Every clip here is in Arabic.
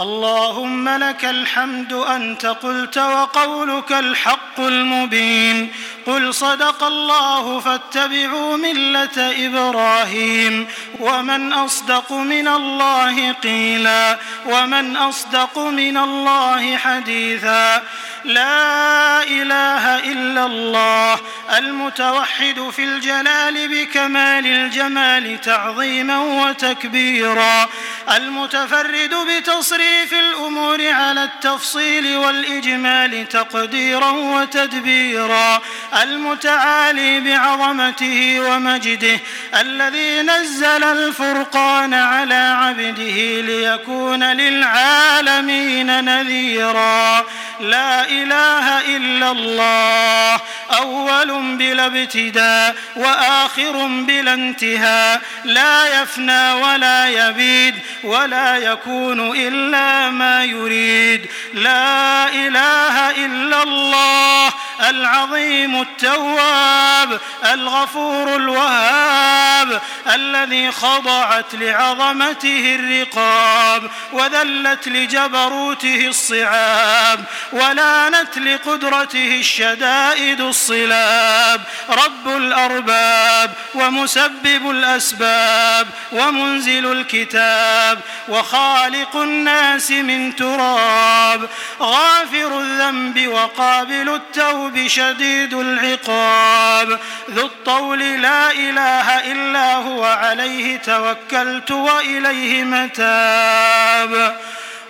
اللهم لك الحمد أنت قلت وقولك الحق المبين قل صدق الله فاتبعوا ملة إبراهيم ومن أصدق من الله قيلا ومن أصدق من الله حديثا لا إله إلا الله المتوحد في الجلال بكمال الجمال تعظيما وتكبيرا المتفرد بتصريف الأمور على التفصيل والإجمال تقديرا وتدبيرا. المتعالي بعظمته ومجده الذي نزل الفرقان على عبده ليكون للعالمين نذيرا. لا إله إلا الله. أول بلا ابتداء وآخر بلا انتهاء. لا يفنى ولا يبيد. ولا يكون إلا ما يريد. لا إله إلا الله. العظيم التواب الغفور الوهاب الذي خضعت لعظمته الرقاب وذلت لجبروته الصعاب ولانت لقدرته الشدائد الصلاب. رب الأرباب ومسبب الأسباب ومنزل الكتاب وخالق الناس من تراب. غافر الذنب وقابل التوبة العقوب شديد العقاب. ذو الطول لا إله إلا هو عليه توكلت وإليه متاب.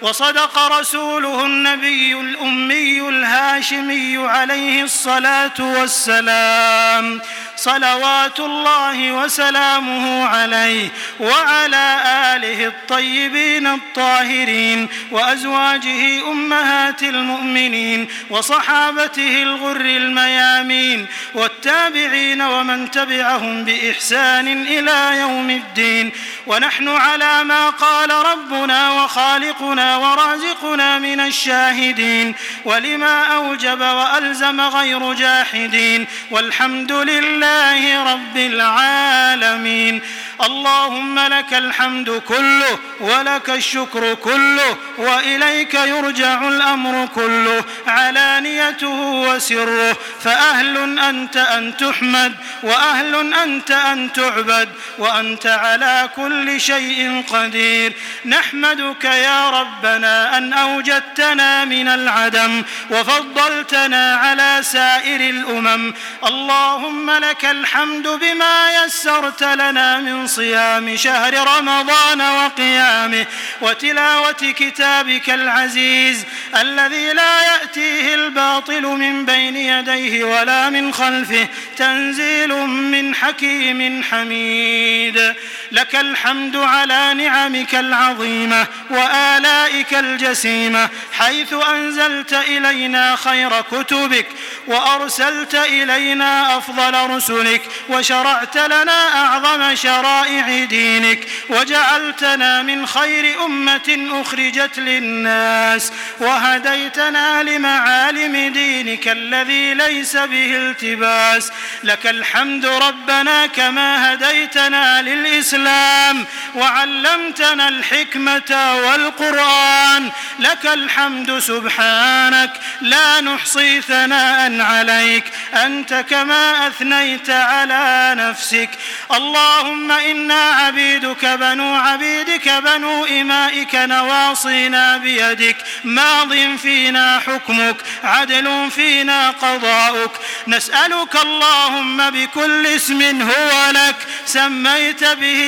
وصدق رسوله النبي الأمي الهاشمي عليه الصلاة والسلام. صلوات الله وسلامه عليه وعلى آله الطيبين الطاهرين وأزواجه أمهات المؤمنين وصحابته الغر الميامين والتابعين ومن تبعهم بإحسان إلى يوم الدين ونحن على ما قال ربنا وخالقنا ورازقنا من الشاهدين ولما أوجب وألزم غير جاحدين والحمد لله لله رب العالمين اللهم لك الحمد كله ولك الشكر كله وإليك يرجع الأمر كله علانيته وسره فأهل أنت أن تحمد وأهل أنت أن تعبد وأنت على كل شيء قدير نحمدك يا ربنا أن أوجدتنا من العدم وفضلتنا على سائر الأمم اللهم لك الحمد بما يسرت لنا من صيام شهر رمضان وقيامه وتلاوة كتابك العزيز الذي لا يأتيه الباطل من بين يديه ولا من خلفه تنزيل من حكيم حميد. لك الحمد على نعمك العظيمة وآلائك الجسيمة حيث أنزلت إلينا خير كتبك وأرسلت إلينا أفضل رسلك وشرعت لنا أعظم شرائع دينك وجعلتنا من خير أمة أخرجت للناس وهديتنا لمعالم دينك الذي ليس به التباس. لك الحمد ربنا كما هديتنا للإسلام الإسلام وعلمتنا الحكمة والقرآن لك الحمد سبحانك لا نحصي ثناء عليك أنت كما أثنيت على نفسك اللهم إنا عبيدك بنو عبيدك بنو إمائك نواصينا بيدك ماض فينا حكمك عدل فينا قضاؤك نسألك اللهم بكل اسم هو لك سميت به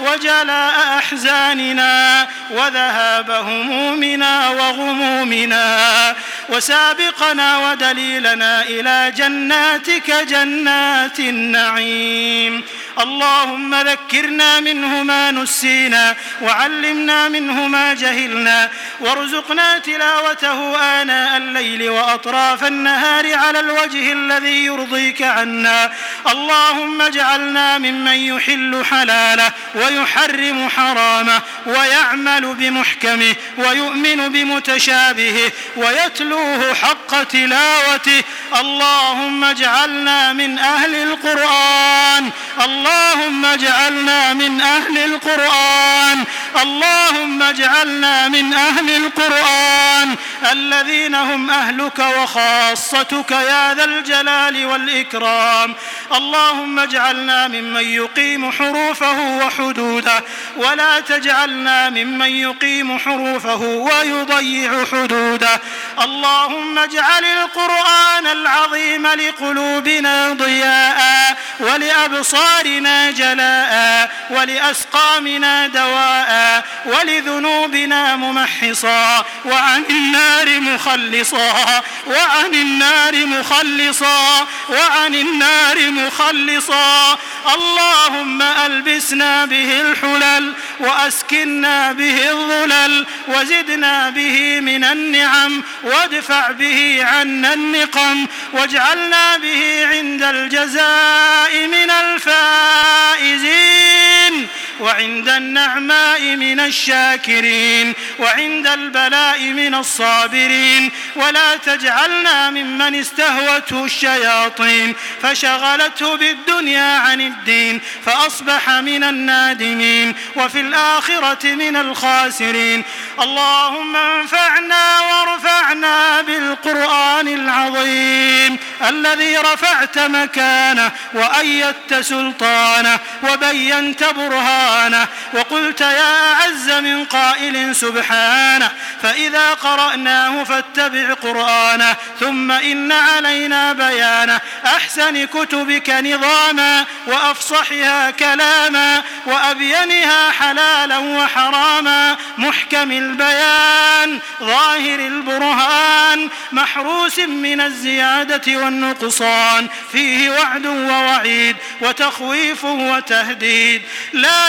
وجلاء أحزاننا وذهاب همومنا وغمومنا وسابقنا ودليلنا إلى جناتك جنات النعيم. اللهم ذكرنا منه ما نسينا وعلمنا منه ما جهلنا وارزقنا تلاوته آناء الليل وأطراف النهار على الوجه الذي يرضيك عنا. اللهم اجعلنا ممن يحل حلاله ويحرم حرامه ويعمل بمحكمه ويؤمن بمتشابهه ويتلوه حق تلاوته. اللهم اجعلنا من أهل القرآن. اللهم اجعلنا من أهل القرآن. اللهم اجعلنا من أهل القرآن. الذين هم أهلك وخاصتك يا ذا الجلال والإكرام. اللهم اجعلنا ممن يقيم حروفه وحدوده حدودا ولا تجعلنا ممن يقيم حروفه ويضيع حدودا. اللهم اجعل القرآن العظيم لقلوبنا ضياء ولأبصارنا جلاء ولأسقامنا دواء ولذنوبنا ممحصا. وعن النار مخلصا. وعن النار مخلصا. وعن النار مخلصا. اللهم ألبسنا به به الحلل وأسكننا به الظلل وزدنا به من النعم وادفع به عنا النقم واجعلنا به عند الجزاء من الفائزين وعند النعماء من الشاكرين وعند البلاء من الصابرين ولا تجعلنا ممن استهوته الشياطين فشغلته بالدنيا عن الدين فأصبح من النادمين وفي الآخرة من الخاسرين اللهم انفعنا وارفعنا بالقرآن العظيم الذي رفعت مكانه وأيدت سلطانه وبينت برهانه سلطانه وقلت يا أعز من قائل سبحانه. فإذا قرأناه فاتبع قرآنه. ثم إن علينا بيانه. أحسن كتبك نظاما وأفصحها كلاما وأبينها حلالا وحراما. محكم البيان ظاهر البرهان. محروس من الزيادة والنقصان. فيه وعد ووعيد وتخويف وتهديد. لا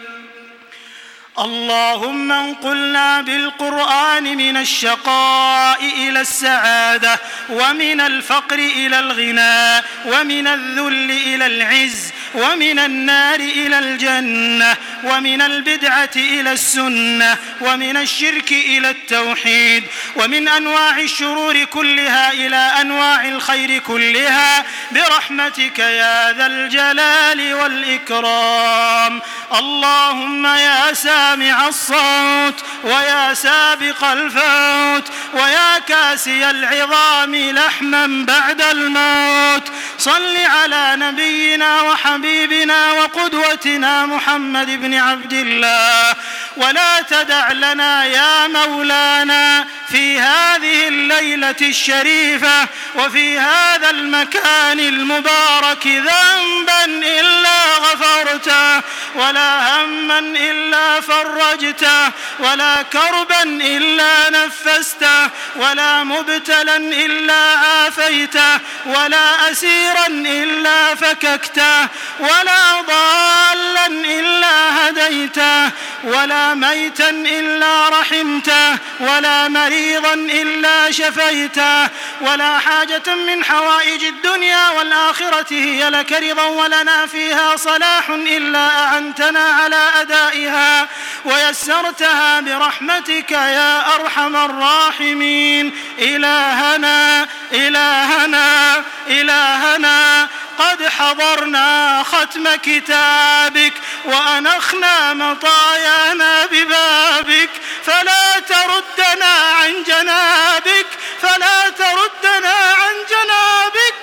اللهم انقلنا بالقرآن من الشقاء إلى السعادة ومن الفقر إلى الغنى ومن الذل إلى العز ومن النار إلى الجنة ومن البدعة إلى السنة ومن الشرك إلى التوحيد ومن أنواع الشرور كلها إلى أنواع الخير كلها برحمتك يا ذا الجلال والإكرام اللهم يا سائل سامع الصوت ويا سابق الفوت ويا كاسي العظام لحما بعد الموت صل على نبينا وحبيبنا وقدوتنا محمد بن عبد الله ولا تدع لنا يا مولانا في هذه الليلة الشريفة وفي هذا المكان المبارك ذنبا إلا غفرته ولا هما إلا فرجته ولا كربا إلا نفسته ولا مبتلا إلا آفيته ولا أسيرا إلا فككته ولا ضالا إلا هديته ولا ميتا إلا رحمته ولا مريضا إلا شفيته ولا حاجة من حوائج الدنيا والآخرة هي لك رضا ولنا فيها صلاح إلا أعنتنا على أدائها. ويسرتها برحمتك يا أرحم الراحمين. إلهنا إلهنا إلهنا, إلهنا قد حضرنا ختم كتابك وأنخنا مطايانا ببابك فلا تردنا عن جنابك فلا تردنا عن جنابك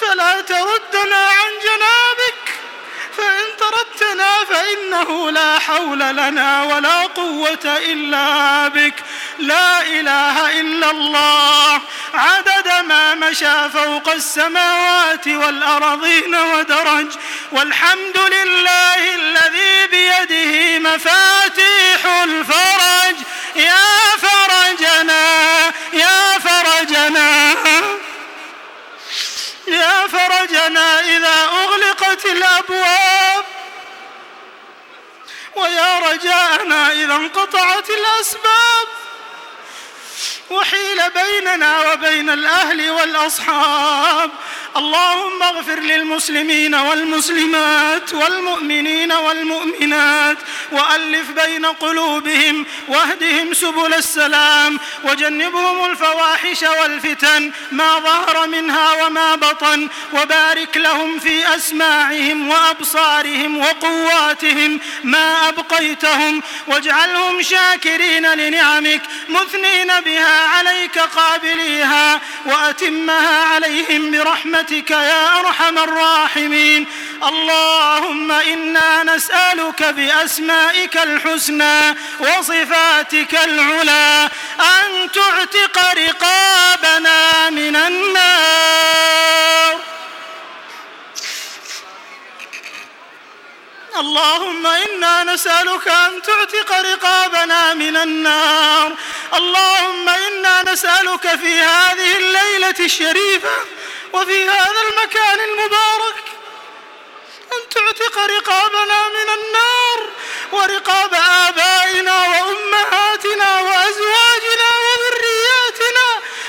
فلا تردنا عن جنابك. تركتنا فإنه لا حول لنا ولا قوة إلا بك. لا إله إلا الله. عدد ما مشى فوق السماوات والأرضين ودرج. والحمد لله الذي بيده مفاتيح الفرج. يا فرجنا يا فرجنا يا فرجنا إذا أغلقت الأبواب ويا رجاءنا إذا انقطعت الأسباب وحيل بيننا وبين الأهل والأصحاب اللهم اغفر للمسلمين والمسلمات والمؤمنين والمؤمنات وألف بين قلوبهم واهدهم سبل السلام وجنبهم الفواحش والفتن ما ظهر منها وما بطن وبارك لهم في أسماعهم وأبصارهم وقواتهم ما أبقيتهم واجعلهم شاكرين لنعمك مثنين بها عليك قابليها وأتمها عليهم برحمتك. برحمتك يا أرحم الراحمين. اللهم إنا نسألك بأسمائك الحسنى وصفاتك العلى أن تعتق رقابنا من النار. اللهم إنا نسألك أن تعتق رقابنا من النار. اللهم إنا نسألك في هذه الليلة الشريفة وفي هذا المكان المبارك أن تعتق رقابنا من النار ورقاب آبائنا وأمهاتنا وأزواجنا وذرياتنا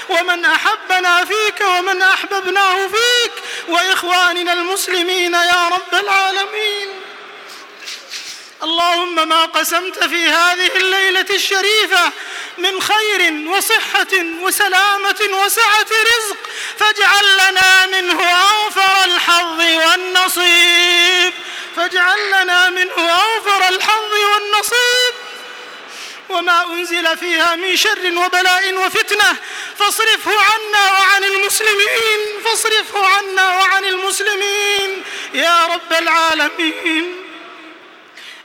ومن أحبنا فيك ومن أحببناه فيك وإخواننا المسلمين يا رب العالمين اللهم ما قسمت في هذه الليلة الشريفة من خير وصحة وسلامة وسعة رزق فاجعل لنا منه أوفر الحظ والنصيب. فاجعل لنا منه أوفر الحظ والنصيب. وما أنزل فيها من شر وبلاء وفتنة فاصرفه عنا وعن المسلمين. فاصرفه عنا وعن المسلمين. يا رب العالمين.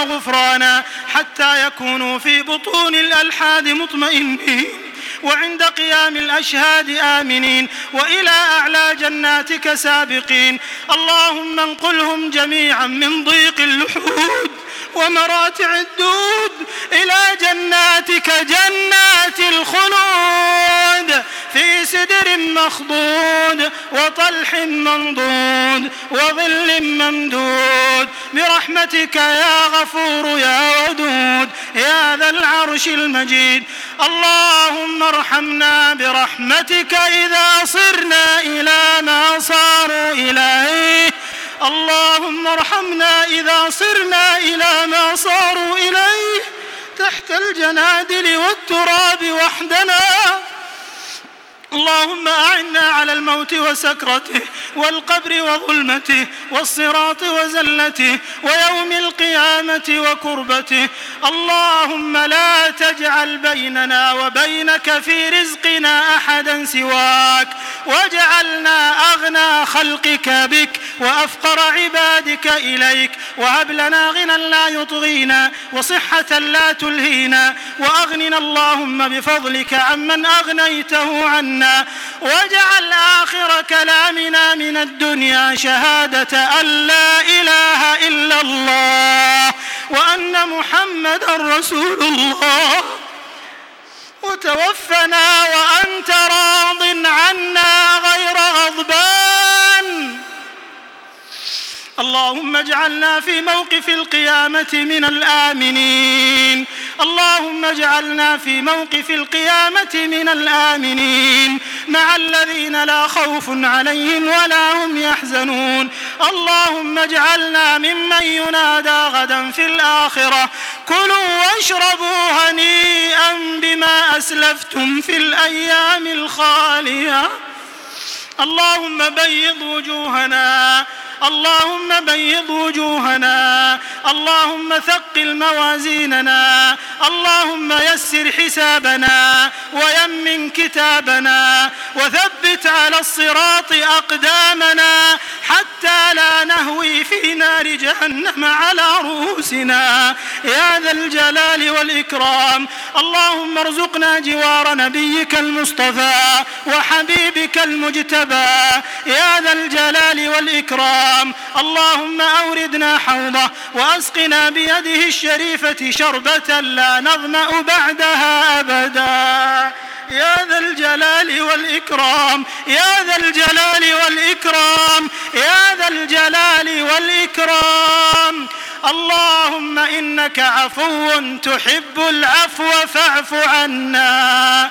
وغفرانا حتى يكونوا في بطون الألحاد مطمئنين. وعند قيام الأشهاد آمنين. وإلى أعلى جناتك سابقين. اللهم انقلهم جميعا من ضيق اللحود ومراتع الدود إلى جناتك جنات الخلود. في سدر مخضود وطلح منضود وظل ممدود برحمتك يا غفور يا ودود يا ذا العرش المجيد. اللهم ارحمنا برحمتك إذا صرنا إلى ما صاروا إليه. اللهم ارحمنا إذا صرنا إلى ما صاروا إليه. تحت الجنادل والتراب وحدنا. اللهم أعنا على الموت وسكرته والقبر وظلمته والصراط وزلته ويوم القيامة وكربته. اللهم لا تجعل بيننا وبينك في رزقنا أحدا سواك. وجعلنا أغنى خلقك بك وأفقر عبادك إليك وهب لنا غنى لا يطغينا وصحة لا تلهينا وأغننا اللهم بفضلك عمن أغنيته عنا واجعل آخر كلامنا من الدنيا شهادة أن لا إله إلا الله وأن محمد رسول الله وتوفنا وأنت راض عنا غير غضبان. اللهم اجعلنا في موقف القيامة من الآمنين. اللهم اجعلنا في موقف القيامة من الآمنين مع الذين لا خوف عليهم ولا هم يحزنون. اللهم اجعلنا ممن ينادى غدا في الآخرة. كلوا واشربوا هنيئا بما أسلفتم في الأيام الخالية. اللهم بيض وجوهنا اللهم بيض وجوهنا اللهم ثقل موازيننا اللهم يسر حسابنا ويمن كتابنا وثبت على الصراط أقدامنا حتى لا نهوي في نار جهنم على رؤوسنا. يا ذا الجلال والإكرام اللهم ارزقنا جوار نبيك المصطفى وحبيبك المجتبى. يا ذا الجلال والإكرام الحرام اللهم أوردنا حوضه وأسقنا بيده الشريفة شربة لا نظمأ بعدها أبدا. يا ذا الجلال والإكرام يا ذا الجلال والإكرام يا ذا الجلال والإكرام. اللهم إنك عفو تحب العفو فاعف عنا.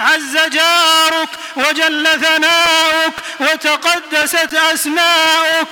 عز جارك وجل ثناؤك وتقدست أسماؤك.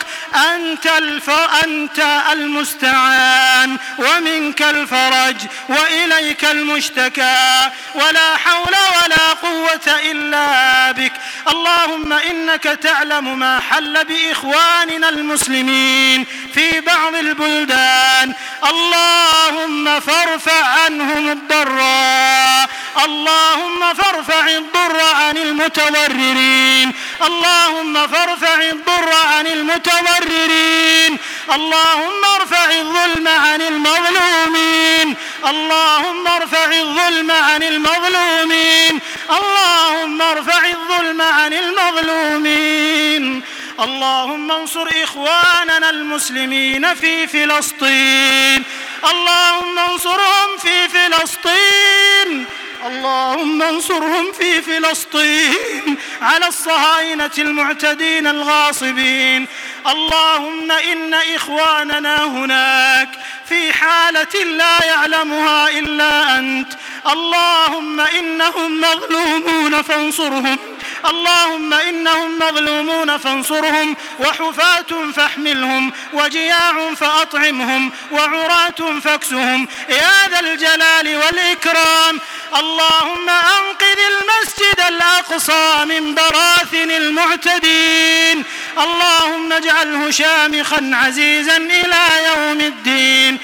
أنت, الف... أنت المستعان ومنك الفرج وإليك المشتكى. ولا حول ولا قوة إلا بك. اللهم إنك تعلم ما حل بإخواننا المسلمين في بعض البلدان. اللهم فارفع عنهم الضراء. اللهم فارفع فارفع الضر عن المتضررين اللهم فارفع الضر عن المتضررين اللهم ارفع الظلم عن المظلومين. اللهم ارفع الظلم عن المظلومين. اللهم ارفع الظلم عن المظلومين. اللهم انصر إخواننا المسلمين في فلسطين. اللهم انصرهم في فلسطين. اللهم انصرهم في فلسطين على الصهاينة المعتدين الغاصبين. اللهم إن إخواننا هناك في حالة لا يعلمها إلا أنت. اللهم إنهم مظلومون فانصرهم. اللهم إنهم مظلومون فانصرهم وحفاة فاحملهم وجياع فأطعمهم وعراة فاكسهم. يا ذا الجلال والإكرام اللهم أنقذ المسجد الأقصى من براثن المعتدين. اللهم اجعله شامخا عزيزا إلى يوم الدين.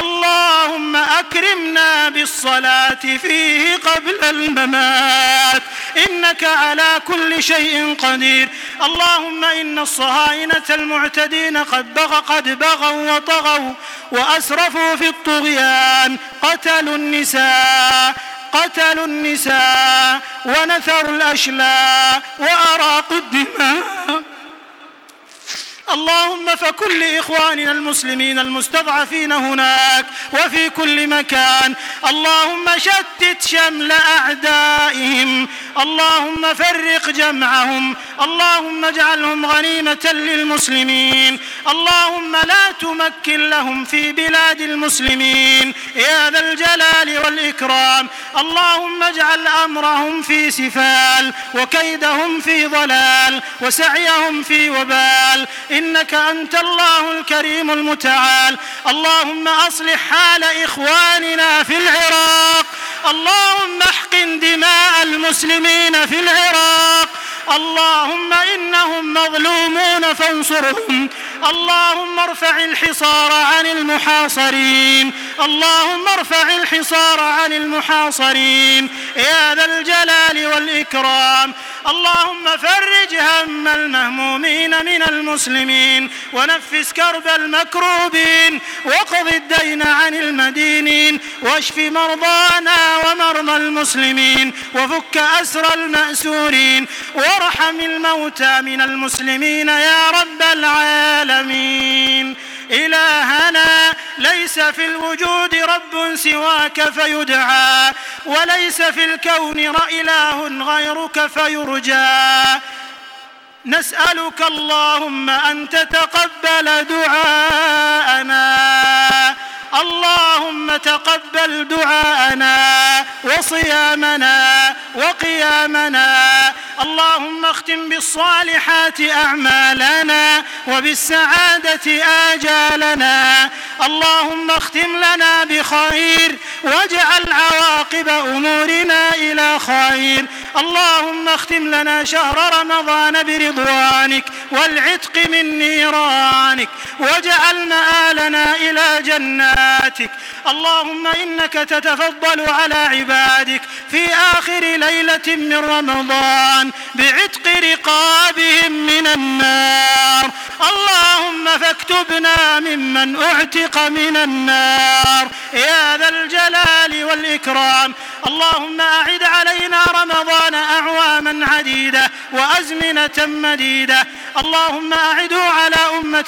اللهم الصلاة فيه قبل الممات. إنك على كل شيء قدير. اللهم إن الصهاينة المعتدين قد بغى قد بغوا وطغوا وأسرفوا في الطغيان. قتلوا النساء قتلوا النساء ونثروا الأشلاء وأراقوا الدماء. اللهم فكل إخواننا المسلمين المستضعفين هناك وفي كل مكان. اللهم شتت شمل أعدائهم. اللهم فرق جمعهم. اللهم اجعلهم غنيمة للمسلمين. اللهم لا تمكن لهم في بلاد المسلمين. يا ذا الجلال والإكرام. اللهم اجعل أمرهم في سفال وكيدهم في ضلال وسعيهم في وبال. إنك أنت الله الكريم المتعال. اللهم أصلح حال إخواننا في العراق. اللهم أحقن دماء المسلمين في العراق. اللهم إنهم مظلومون فانصرهم. اللهم ارفع الحصار عن المحاصرين. اللهم ارفع الحصار عن المحاصرين. يا ذا الجلال والإكرام. اللهم فرج هم المهمومين من المسلمين ونفس كرب المكروبين واقض الدين عن المدينين واشف مرضانا ومرضى المسلمين وفك أسر المأسورين وارحم الموتى من المسلمين يا رب العالمين إلهنا ليس في الوجود رب سواك فيدعى وليس في الكون إله غيرك فيرجى. نسألك اللهم أن تتقبل دعاءنا. اللهم تقبل دعاءنا وصيامنا وقيامنا. اللهم اختم بالصالحات أعمالنا وبالسعادة آجالنا. اللهم اختم لنا بخير واجعل عواقب أمورنا إلى خير. اللهم اختم لنا شهر رمضان برضوانك والعتق من نيرانك. واجعل مآلنا إلى جناتك. اللهم إنك تتفضل على عبادك في آخر ليلة من رمضان. بعتق رقابهم من النار. اللهم فاكتبنا ممن اعتق من النار. يا ذا الجلال والإكرام. اللهم أعد علينا رمضان أعواما عديدة وأزمنة مديدة. اللهم أعده على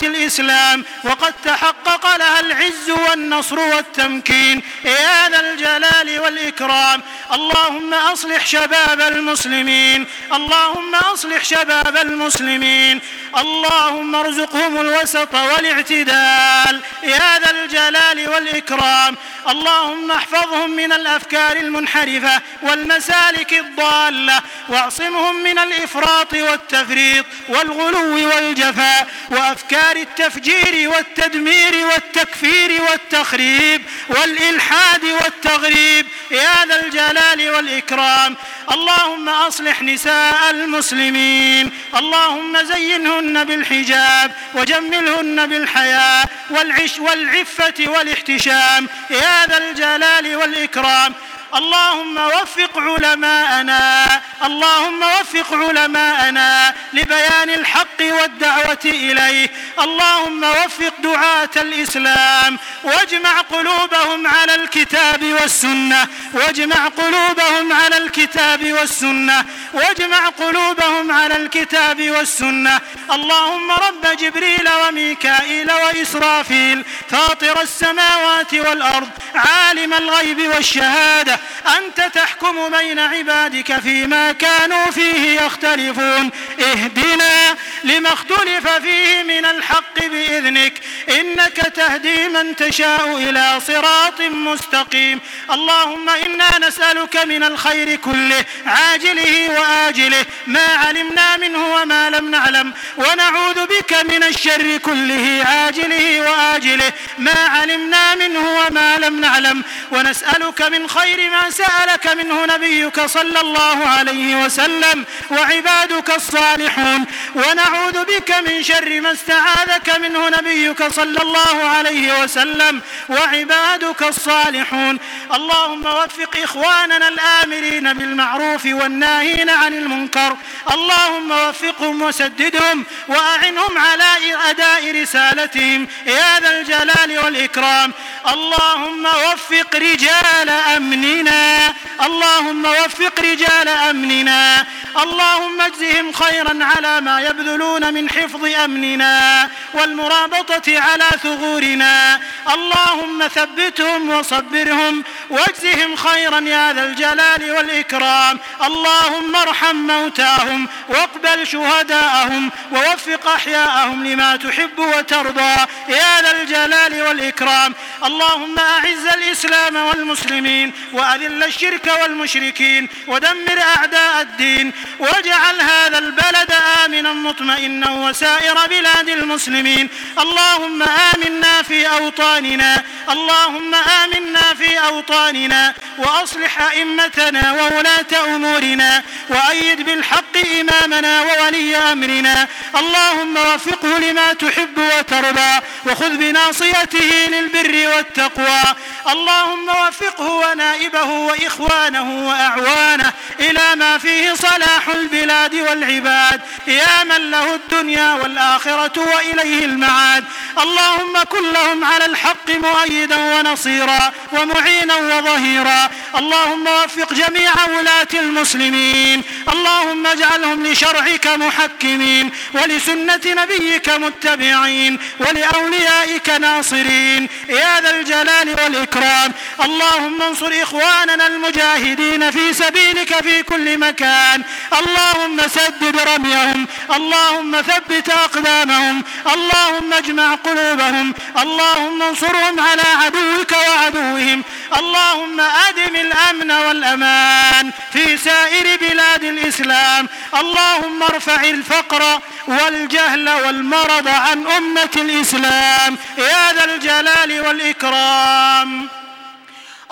الإسلام وقد تحقق لها العز والنصر والتمكين. يا ذا الجلال والإكرام اللهم أصلح شباب المسلمين اللهم أصلح شباب المسلمين اللهم ارزقهم الوسط والاعتدال. يا ذا الجلال والإكرام اللهم احفظهم من الأفكار المنحرفة والمسالك الضالة واعصمهم من الإفراط والتفريط والغلو والجفاء وأفكار دار التفجير والتدمير والتكفير والتخريب والإلحاد والتغريب. يا ذا الجلال والإكرام. اللهم أصلح نساء المسلمين. اللهم زينهن بالحجاب وجملهن بالحياء والعش والعفة والاحتشام. يا ذا الجلال والإكرام. اللهم وفق علماءنا اللهم وفق علماءنا لبيان الحق والدعوة إليه. اللهم وفق دعاة الإسلام واجمع قلوبهم على الكتاب والسنة واجمع قلوبهم على الكتاب والسنة واجمع قلوبهم على الكتاب والسنة. اللهم رب جبريل وميكائيل وإسرافيل فاطر السماوات والأرض عالم الغيب والشهادة أنت تحكم بين عبادك فيما كانوا فيه يختلفون. اهدنا لما اختلف فيه من الحق بإذنك. إنك تهدي من تشاء إلى صراط مستقيم. اللهم إنا نسألك من الخير كله عاجله وآجله. ما علمنا منه وما لم نعلم. ونعوذ بك من الشر كله عاجله وآجله. ما علمنا منه وما لم نعلم. ونسألك من خير بما سألك منه نبيك صلى الله عليه وسلم وعبادك الصالحون ونعوذ بك من شر ما استعاذك منه نبيك صلى الله عليه وسلم وعبادك الصالحون. اللهم وفق إخواننا الآمرين بالمعروف والناهين عن المنكر. اللهم وفقهم وسددهم وأعنهم على أداء رسالتهم. يا ذا الجلال والإكرام. اللهم وفق رجال أمني أمرنا. اللهم وفق رجال أمننا. اللهم اجزهم خيرا على ما يبذلون من حفظ أمننا والمرابطة على ثغورنا. اللهم ثبتهم وصبرهم واجزهم خيرا يا ذا الجلال والإكرام. اللهم ارحم موتاهم واقبل شهداءهم ووفق أحياءهم لما تحب وترضى. يا ذا الجلال والإكرام. اللهم أعز الإسلام والمسلمين وأ وأذل الشرك والمشركين ودمر أعداء الدين واجعل هذا البلد آمنا مطمئنا وسائر بلاد المسلمين. اللهم آمنا في أوطاننا. اللهم آمنا في أوطاننا. وأصلح أئمتنا وولاة أمورنا وأيد بالحق إمامنا وولي أمرنا. اللهم وفقه لما تحب وترضى وخذ بناصيته للبر والتقوى. اللهم وفقه ونائبه وإخوانه وأعوانه إلى ما فيه صلاح البلاد والعباد. يا من له الدنيا والآخرة وإليه المعاد. اللهم كن لهم على الحق مؤيدا ونصيرا ومعينا وظهيرا. اللهم وفق جميع ولاة المسلمين. اللهم اجعلهم لشرعك محكمين ولسنة نبيك متبعين ولأوليائك ناصرين. يا ذا الجلال والإكرام. اللهم انصر إخواننا المجاهدين في سبيلك في كل مكان. اللهم سدد رميهم. اللهم ثبت أقدامهم. اللهم اجمع قلوبهم. اللهم انصرهم على عدوك وعدوهم. اللهم أدم الأمن والأمان في سائر بلاد الإسلام. اللهم ارفع الفقر والجهل والمرض عن أمة الإسلام. يا ذا الجلال والإكرام.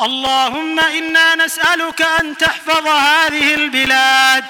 اللهم إنا نسألك أن تحفظ هذه البلاد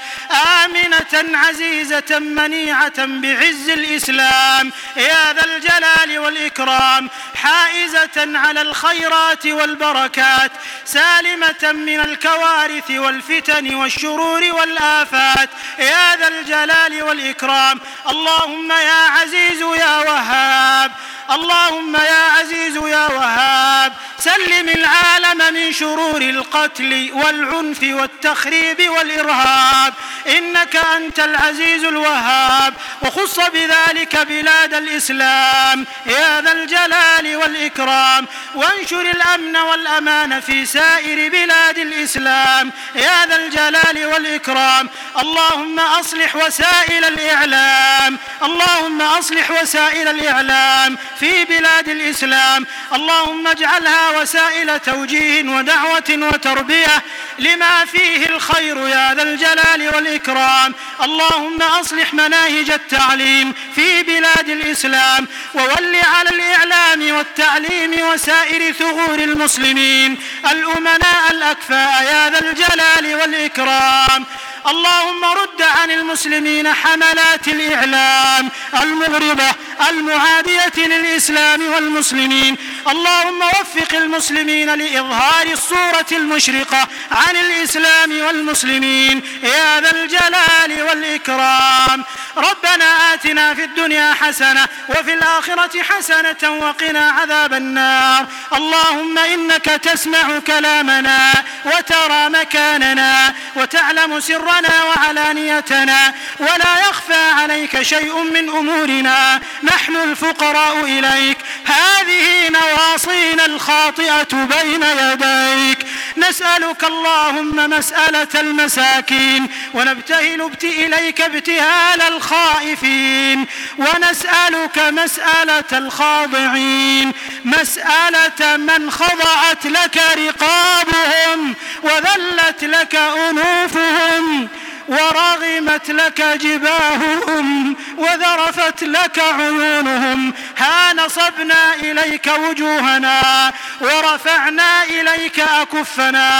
آمنة عزيزة منيعة بعز الإسلام يا ذا الجلال والإكرام حائزة على الخيرات والبركات سالمة من الكوارث والفتن والشرور والآفات يا ذا الجلال والإكرام اللهم يا عزيز يا وهاب اللهم يا عزيز يا وهاب سلم العالم الإسلامي من شرور القتل والعنف والتخريب والإرهاب. إنك أنت العزيز الوهاب. وخص بذلك بلاد الإسلام. يا ذا الجلال والإكرام. وانشر الأمن والأمان في سائر بلاد الإسلام. يا ذا الجلال والإكرام. اللهم أصلح وسائل الإعلام. اللهم أصلح وسائل الإعلام في بلاد الإسلام. اللهم اجعلها وسائل توجيه وتوجيه ودعوة وتربية لما فيه الخير يا ذا الجلال والإكرام. اللهم أصلح مناهج التعليم في بلاد الإسلام وول على الإعلام والتعليم وسائر ثغور المسلمين. الأمناء الأكفاء يا ذا الجلال والإكرام. اللهم رد عن المسلمين حملات الإعلام المغربة المعادية للإسلام والمسلمين. اللهم وفق المسلمين لإظهار الصورة المشرقة عن الإسلام والمسلمين. يا ذا الجلال والإكرام. ربنا آتنا في الدنيا حسنة وفي الآخرة حسنة وقنا عذاب النار. اللهم إنك تسمع كلامنا وترى مكاننا وتعلم سرنا وعلانيتنا ولا يخفى عليك شيء من أمورنا. نحن الفقراء إليك. هذه نواصينا الخاطئة بين يديك. نسألك اللهم مسألة المساكين ونبتهل إليك ابتهال الخاطئة الخائفين. ونسألك مسألة الخاضعين. مسألة من خضعت لك رقابهم وذلت لك أنوفهم ورغمت لك جباههم وذرفت لك عيونهم. ها نصبنا إليك وجوهنا ورفعنا إليك أكفنا.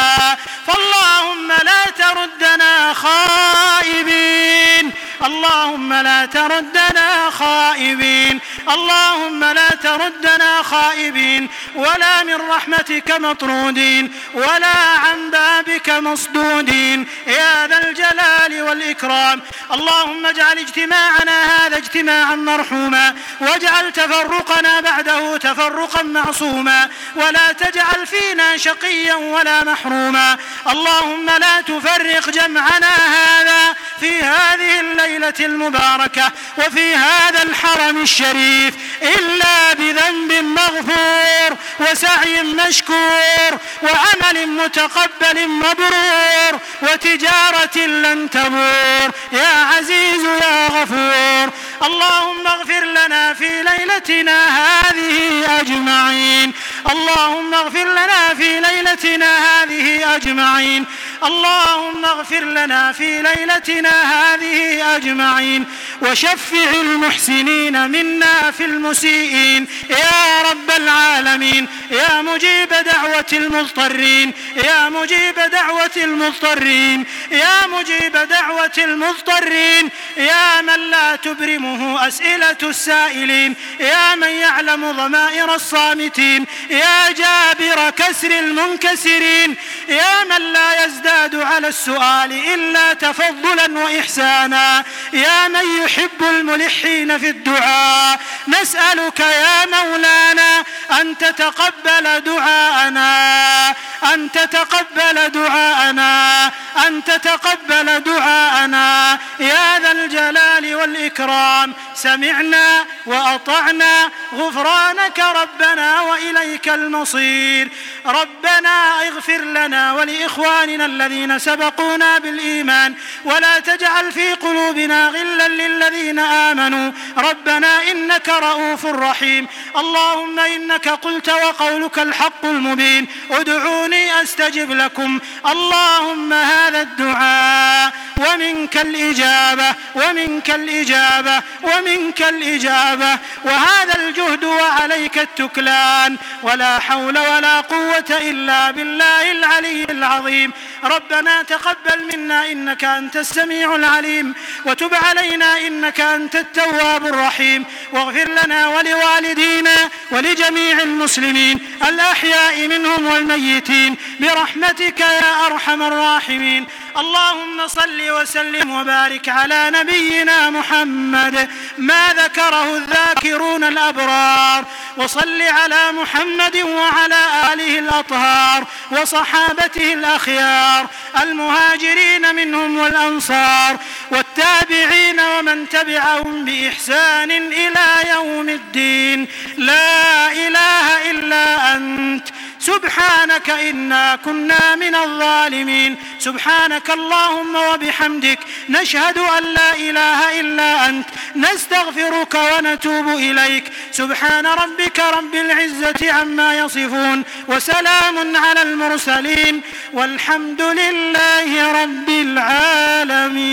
فاللهم لا تردنا خائبين. اللهم لا تردنا خائبين. اللهم لا تردنا خائبين. ولا من رحمتك مطرودين. ولا عن بابك مصدودين. يا ذا الجلال والإكرام. اللهم اجعل اجتماعنا هذا اجتماعا مرحوما. واجعل تفرقنا بعده تفرقا معصوما. ولا تجعل فينا شقيا ولا محروما. اللهم لا تفرق جمعنا هذا في هذه الليلة الليلة المباركة وفي هذا الحرم الشريف إلا بذنب مغفور وسعي مشكور وعمل متقبل مبرور وتجارة لن تبور. يا عزيز يا غفور اللهم اغفر لنا في ليلتنا هذه أجمعين. اللهم اغفر لنا في ليلتنا هذه أجمعين. اللهم اغفر لنا في ليلتنا هذه أجمعين. وشفع المحسنين منا في المسيئين. يا رب العالمين يا مجيب دعوة المضطرين يا مجيب دعوة المضطرين يا مجيب دعوة المضطرين. يا من لا تبرمه أسئلة السائلين. يا من يعلم ضمائر الصامتين. يا جابر كسر المنكسرين. يا من لا يزداد على السؤال إلا تفضلا وإحسانا. يا من تحب الملحين في الدعاء. نسألك يا مولانا أن تتقبل دعاءنا. أن تتقبل دعاءنا. أن تتقبل دعاءنا. يا ذا الجلال والإكرام. سمعنا وأطعنا غفرانك ربنا وإليك المصير. ربنا اغفر لنا ولإخواننا الذين سبقونا بالإيمان. ولا تجعل في قلوبنا غلا لله الذين آمنوا. ربنا إنك رؤوف رحيم. اللهم إنك قلت وقولك الحق المبين. ادعوني أستجب لكم. اللهم هذا الدعاء ومنك الإجابة ومنك الإجابة ومنك الإجابة. وهذا الجهد وعليك التكلان. ولا حول ولا قوة إلا بالله العلي العظيم. ربنا تقبل منا إنك أنت السميع العليم. وتب علينا إنك أنت التواب الرحيم. واغفر لنا ولوالدينا ولجميع المسلمين الأحياء منهم والميتين برحمتك يا أرحم الراحمين. اللهم صل وسلم وبارك على نبينا محمد ما ذكره الذاكرون الأبرار. وصل على محمد وعلى آله الأطهار وصحابته الأخيار. المهاجرين منهم والأنصار. والتابعين ومن ومن تبعهم بإحسان إلى يوم الدين. لا إله إلا أنت. سبحانك إنا كنا من الظالمين. سبحانك اللهم وبحمدك. نشهد أن لا إله إلا أنت. نستغفرك ونتوب إليك. سبحان ربك رب العزة عما يصفون. وسلام على المرسلين. والحمد لله رب العالمين.